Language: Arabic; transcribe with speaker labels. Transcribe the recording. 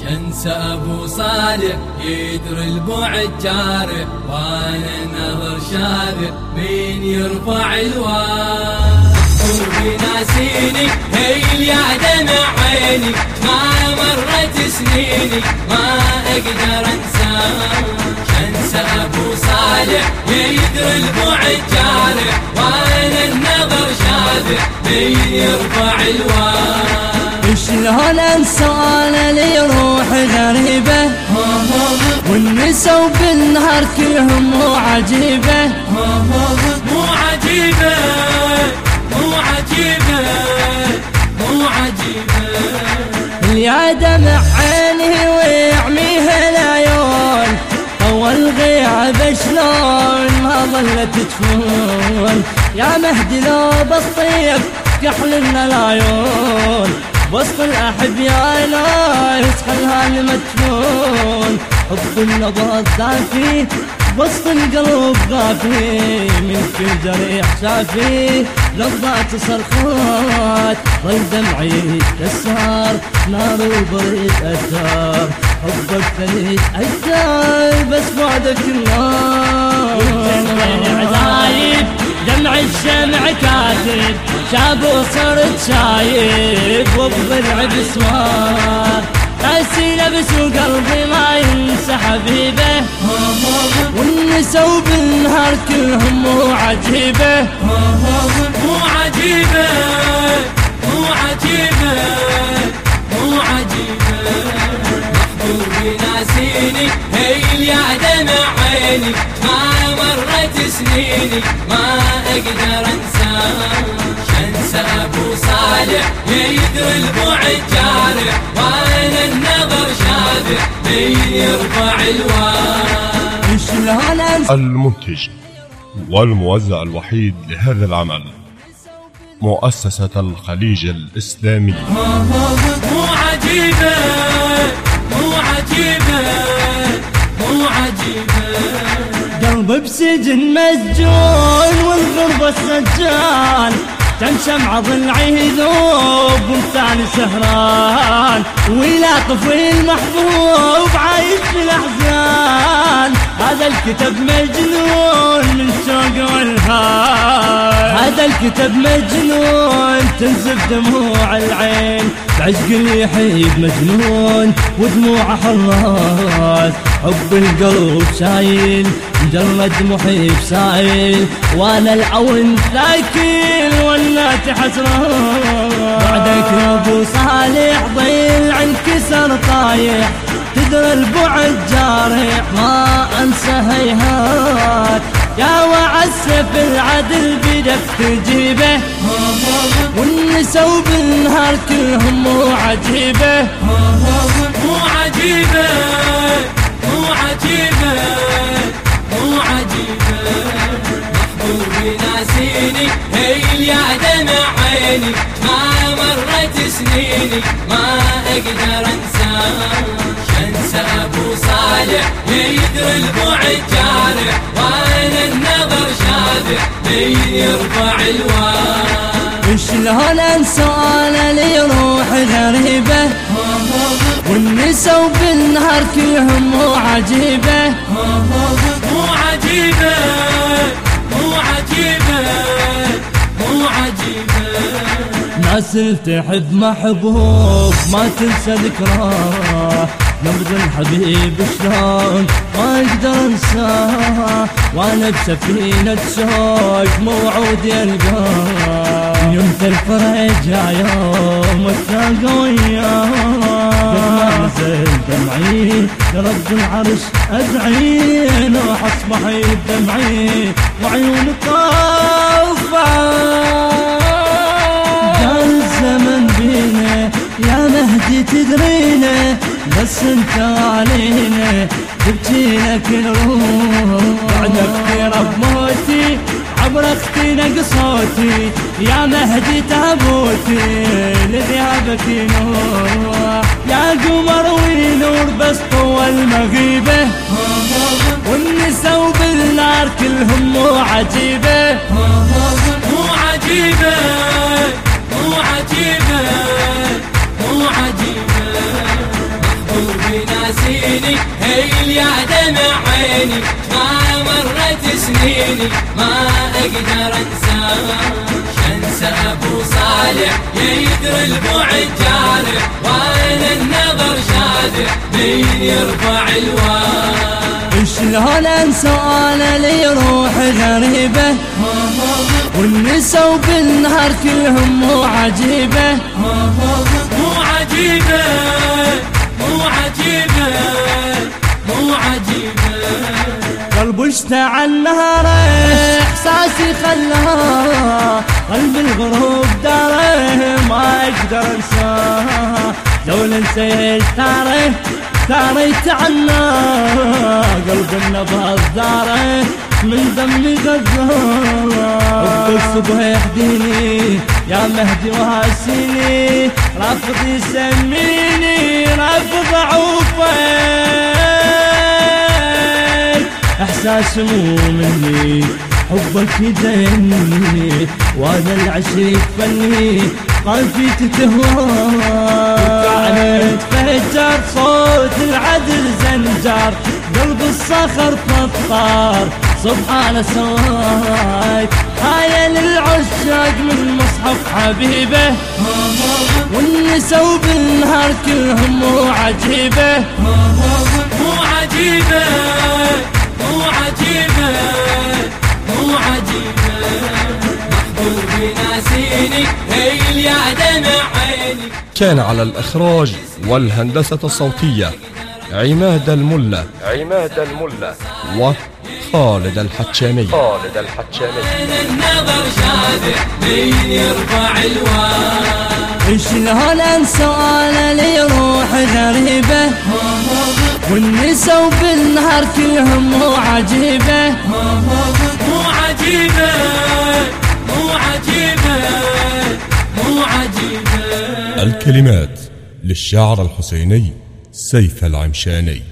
Speaker 1: شنس أبو صالح يدري البعد جارح وأنا نظر شارع مين يرفع الوان قلبي ناسيني هي يا دمع عيني ما مرت سنيني ما أقدر انساه شنس أبو صالح يدري البعد جارح وأنا النظر شارع مين يرفع الوان
Speaker 2: شلون انسان لي روح غريبة؟ والنسا بالنهار كلهم مو عجيبة.
Speaker 1: مو عجيبة مو عجيبة مو عجيبة.
Speaker 2: يا دمع عيني ويعميها العيون أول غياب شلون ما ظلت تفون. يا مهدي لو بالطيب كحل لنا العيون وسط الأحبياء ناس خلها المدفون حب النظر دافي وسط القلب غافي. من كل جريح شافي لفظات صرخات. ظل دمعي كسر نار وبريد أثار. حبك ثليج أجدال بس بعدك النار. عزايب دمع الشمع كاتب. شاب وصرت شايب وبضلع بسوار ناسينا بس وقلبي ما ينسى حبيبه. والنسا وبالنهار كلهم مو عجيبه.
Speaker 1: مو عجيبه مو عجيبه مو عجيبه. محبوبي ناسيني هي يا دمع. عيني ما مرت سنيني ما أقدر انساه شنس أبو صالح يدري البعد جارح وأنا النظر شارع من يرفع الوان
Speaker 3: المنتج والموزع الوحيد لهذا العمل مؤسسة الخليج الإسلامي.
Speaker 1: مو عجيبة
Speaker 2: بسجن مسجون والغربة سجان شمعة ضلعي ذوب وانسان سهران. ولا طفل محبوب عايش في الأحزان. هذا الكتاب مجنون من شوق والهان. هذا الكتاب مجنون تنزف دموع العين. بعشق اللي يحيب مجنون ودموعه حراس حب القلب شايل مجرد محيب سايل وأنا العون ثاكل والنات حسران. بعدك يا أبو صالح ضيل عن كسر طايح. تدري البعد جارح ما أنسى هيهات. يا وعسف العدل بدك تجيبه والنسا وبالنهار كلهم مو عجيبه.
Speaker 1: مو عجيبة مو عجيبة. محبوبي ناسيني هي يا دمع عيني ما مرت سنيني ما أقدر انساه شنس أبو صالح يدري البعد جارح وأنا النظر شارع من يرفع الوان.
Speaker 2: شلون أنسى أنا لي روح غريبة؟ والنسا وبالنهار كلهم مو
Speaker 1: عجيبة؟ مو عجيبة مو عجيبة.
Speaker 2: ناس تحب محبوب ما تنسى ذكراه نبض الحبيب شلون؟ ما أقدر انساه وأنا بسفينة شوق موعود يلقاه يوم الفرج يوم التلاقى وياه دمعي لرب العرش ادعي نوح اصبح دمعي وعيون طافعه تدرينا بس انت علينا تبكينا كل روح بعد أختي بموتي عبر أختي نقصوتي يا مهدي تابوتي لذهابك نور يا قمر ونور بس طول مغيبه. والنسا وبالنار كلهم مو عجيبه
Speaker 1: بناسيني هي يا دمع عيني. ما مرت سنيني ما أقدر انساه أنسى أبو صالح يدري البعد جارح. وأنا النظر شادح مين يرفع الواد.
Speaker 2: شلون أنسى؟ أنا لي روح غريبة. والنسا وبالنهار كلهم مو عجيبة.
Speaker 1: مو
Speaker 2: عجيبة. اشتعل نهاره إحساسي خلاه قلب الغروب داره ما أقدر أنساه. لو نسيت تاره تاره يتعنى قلب النبض داره من دمي غزاه الصبح يهديني يا مهدي وهاسيني. رافض يسميني رافض عوفه. إحساس مو مني حبك يدني وأنا العشق فني قلبي تتهوى. كانت فجر صوت العدل زنجر قلب الصخر فطار سبحان سواي هاي للعشاق من مصحف حبيبه. والنسا وبالنهار كلهم مو عجيبه
Speaker 1: مو عجيبه مو عجيبة مو عجيبة محبوب بناسيني هي يا دمع عيني
Speaker 3: كان على الإخراج والهندسة الصوتية عماد الملا عماد الملا وخالد الحتشامي. خالد الحتشامي.
Speaker 1: النظر شادح مين يرفع الواد
Speaker 2: شلون انسى أنا لي روح غريبه والنسا وبالنهار كلهم مو عجيبه
Speaker 1: مو عجيبة مو عجيبة مو عجيبة
Speaker 3: الكلمات للشاعر الحسيني سيف العمشاني.